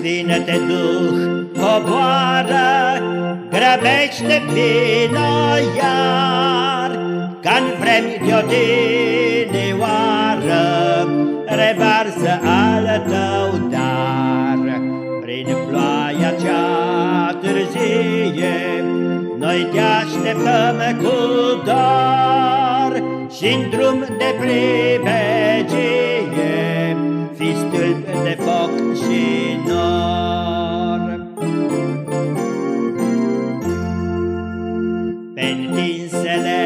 Sfinte Duh coboară, grăbește vino iar, Ca-n vremi de odinioară, revarsă al tău dar. Prin ploaia cea târzie, noi te așteptăm cu dor, Și-n drum de pribegie, fi întinsele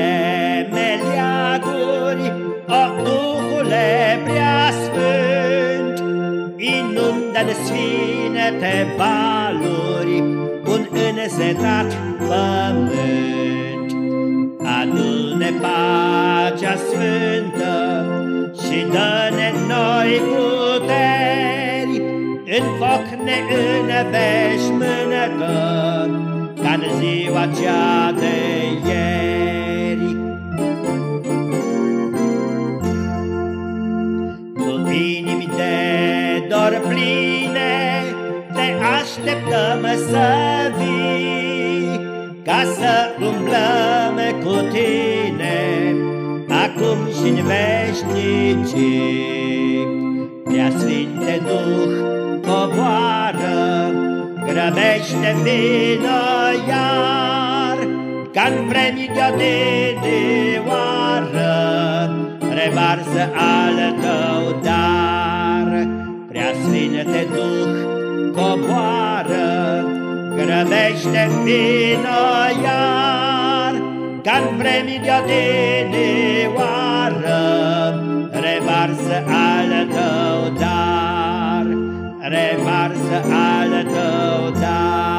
meleaguri, o Duhule preasfânt, Inundă-n sfinete valuri un însetat pământ. Adu-ne pacea sfântă și dă-ne noi puteri, În foc ne înveșmânătă, ca în ziua cea de dor pline, te așteptăm să vii, Ca să umblăm cu tine, acum și-n veșnicii. Prea Sfinte Duh coboară, grăbește vină iar, Ca-n vremi de odinioară, revarsă al tău dar. Grăbește vină iar, Ca-n vremi de odinioară, revarsă al tău dar, revarsă al tău dar.